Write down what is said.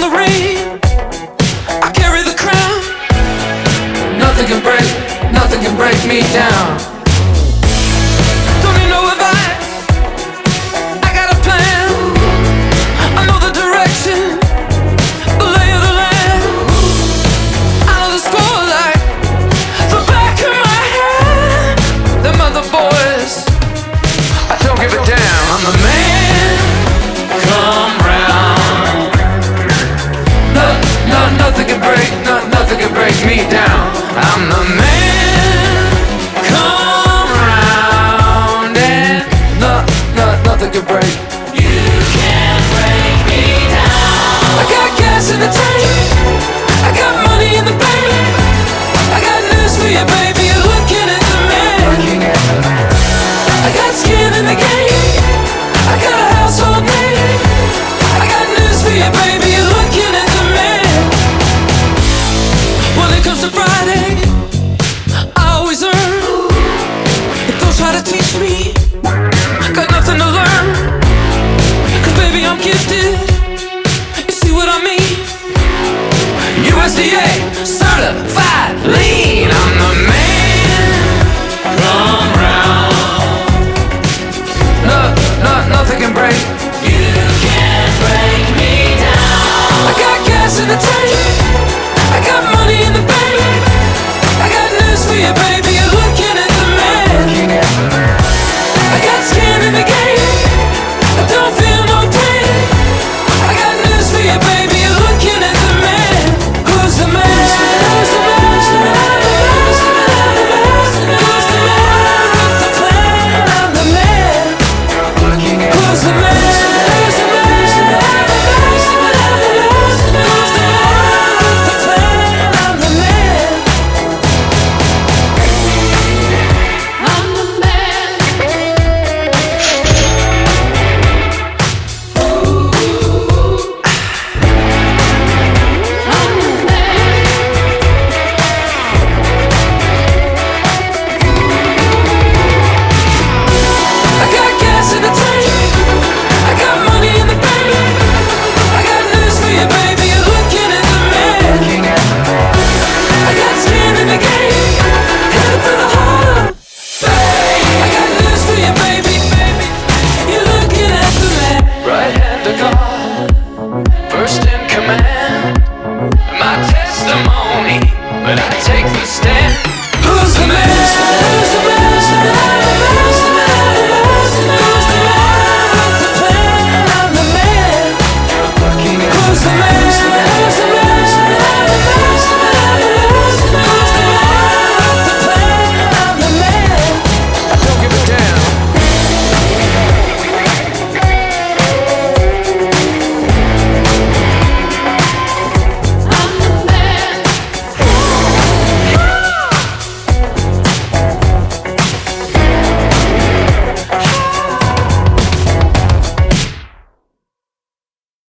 the rain. I carry the crown. Nothing can break, nothing can break me down. USDA certified lean. the God.